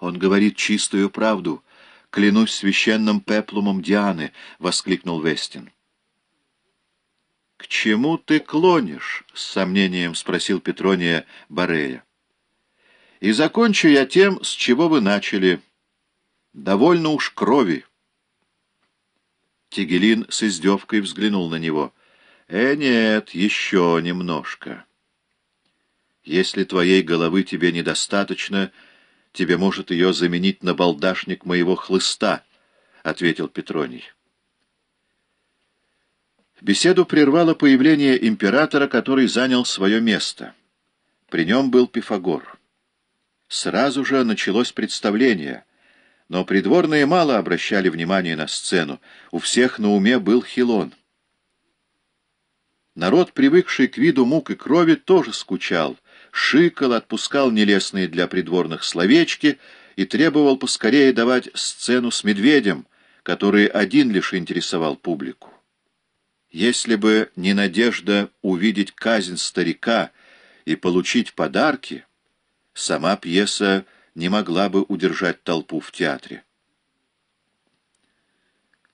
Он говорит чистую правду. Клянусь священным пеплумом Дианы, — воскликнул Вестин. «К чему ты клонишь?» — с сомнением спросил Петрония Барея. «И закончу я тем, с чего вы начали. Довольно уж крови». Тигелин с издевкой взглянул на него. «Э, нет, еще немножко. Если твоей головы тебе недостаточно, тебе может ее заменить на балдашник моего хлыста», — ответил Петроний. Беседу прервало появление императора, который занял свое место. При нем был Пифагор. Сразу же началось представление — но придворные мало обращали внимание на сцену, у всех на уме был Хилон. Народ, привыкший к виду мук и крови, тоже скучал, шикал, отпускал нелестные для придворных словечки и требовал поскорее давать сцену с медведем, который один лишь интересовал публику. Если бы не надежда увидеть казнь старика и получить подарки, сама пьеса не могла бы удержать толпу в театре.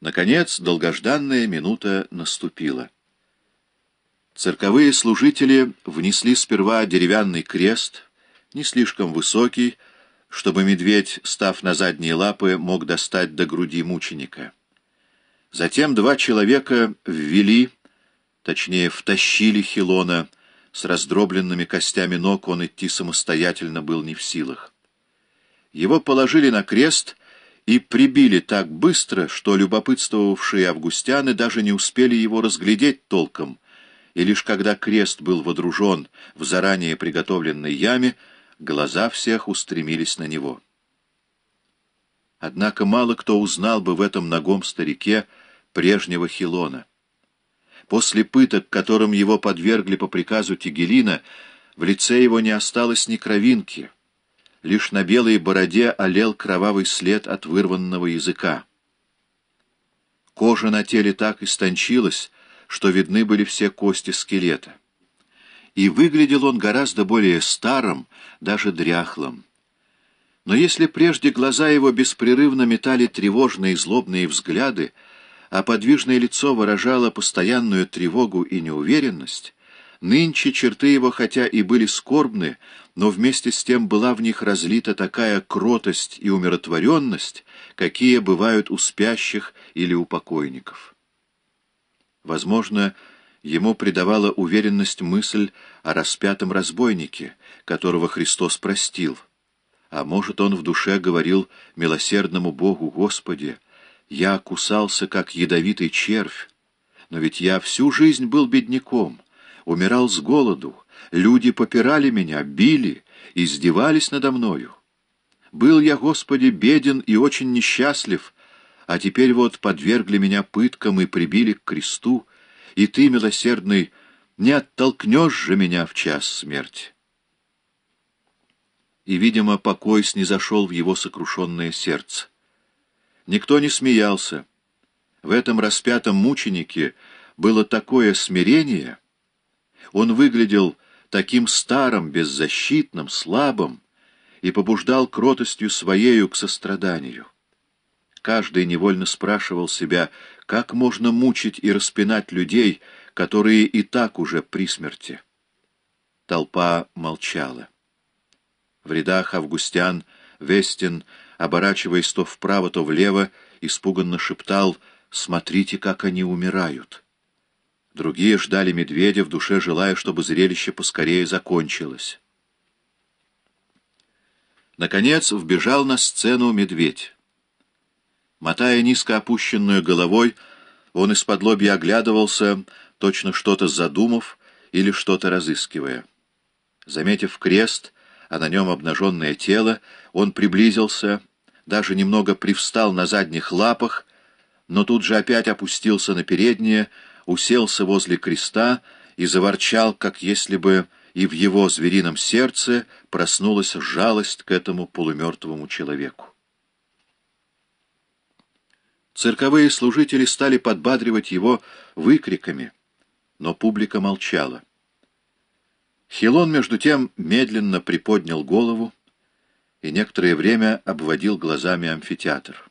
Наконец, долгожданная минута наступила. Цирковые служители внесли сперва деревянный крест, не слишком высокий, чтобы медведь, став на задние лапы, мог достать до груди мученика. Затем два человека ввели, точнее, втащили Хилона, с раздробленными костями ног он идти самостоятельно был не в силах. Его положили на крест и прибили так быстро, что любопытствовавшие августяны даже не успели его разглядеть толком, и лишь когда крест был водружен в заранее приготовленной яме, глаза всех устремились на него. Однако мало кто узнал бы в этом ногом старике прежнего Хилона. После пыток, которым его подвергли по приказу Тигелина, в лице его не осталось ни кровинки — лишь на белой бороде олел кровавый след от вырванного языка. Кожа на теле так истончилась, что видны были все кости скелета. И выглядел он гораздо более старым, даже дряхлым. Но если прежде глаза его беспрерывно метали тревожные злобные взгляды, а подвижное лицо выражало постоянную тревогу и неуверенность, Нынче черты его хотя и были скорбны, но вместе с тем была в них разлита такая кротость и умиротворенность, какие бывают у спящих или у покойников. Возможно, ему придавала уверенность мысль о распятом разбойнике, которого Христос простил. А может, он в душе говорил милосердному Богу, «Господи, я кусался, как ядовитый червь, но ведь я всю жизнь был бедняком» умирал с голоду, люди попирали меня, били, издевались надо мною. Был я, Господи, беден и очень несчастлив, а теперь вот подвергли меня пыткам и прибили к кресту, и Ты, милосердный, не оттолкнешь же меня в час смерти. И, видимо, покой снизошел в его сокрушенное сердце. Никто не смеялся. В этом распятом мученике было такое смирение — он выглядел таким старым, беззащитным, слабым и побуждал кротостью своею к состраданию. Каждый невольно спрашивал себя, как можно мучить и распинать людей, которые и так уже при смерти. Толпа молчала. В рядах августян Вестин, оборачиваясь то вправо, то влево, испуганно шептал «Смотрите, как они умирают». Другие ждали медведя, в душе желая, чтобы зрелище поскорее закончилось. Наконец вбежал на сцену медведь. Мотая низко опущенную головой, он из-под лобья оглядывался, точно что-то задумав или что-то разыскивая. Заметив крест, а на нем обнаженное тело, он приблизился, даже немного привстал на задних лапах, но тут же опять опустился на передние, уселся возле креста и заворчал, как если бы и в его зверином сердце проснулась жалость к этому полумертвому человеку. Цирковые служители стали подбадривать его выкриками, но публика молчала. Хилон, между тем, медленно приподнял голову, и некоторое время обводил глазами амфитеатр.